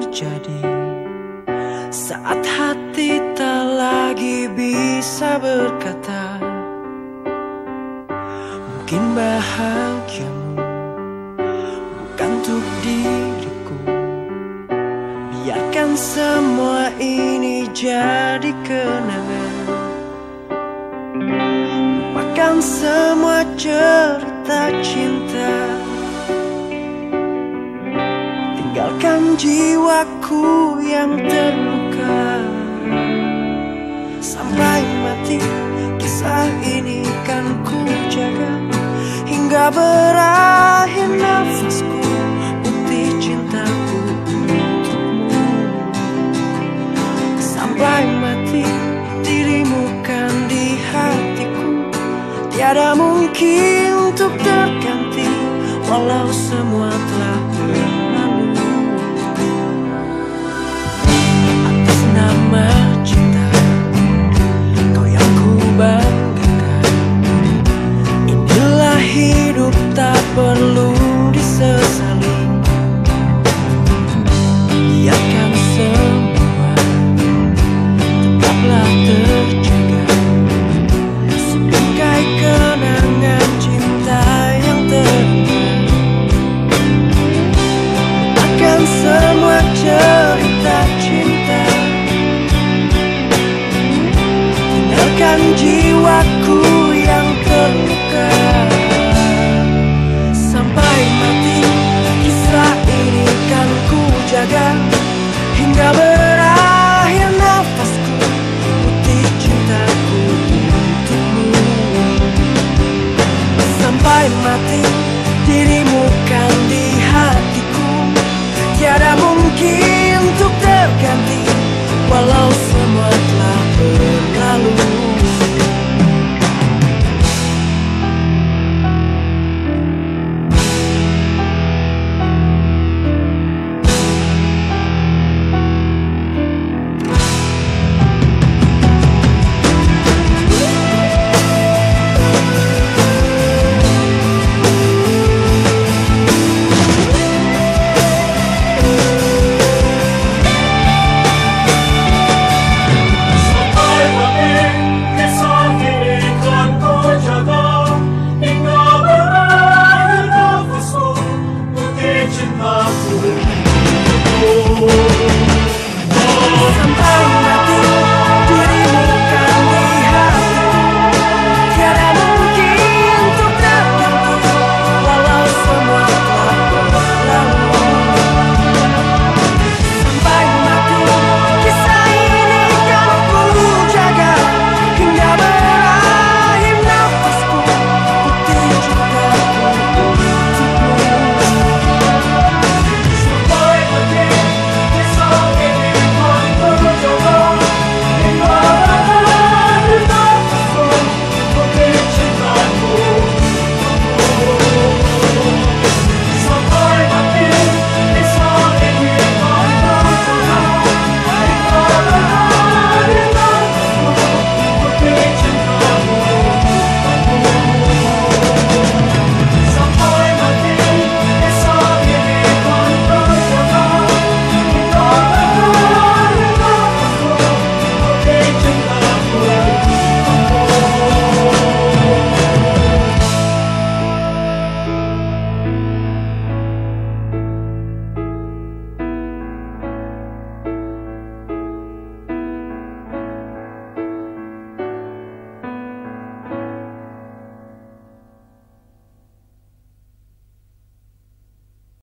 terjadi. Saat hati tak lagi bisa berkata Mungkin bahagiamu bukan untuk diriku. Biarkan semua ini jadi kenangan. Lupakan semua cerita cinta Tinggalkan jiwaku yang terluka. Sampai mati kisah ini kan ku jaga. Hingga berakhir nafasku Bukti cintaku Sampai mati dirimu kan di hatiku. Tiada mungkin untuk terganti Walau semua telah mungkin untuk terganti Walau semua telah impossible. Oh, oh.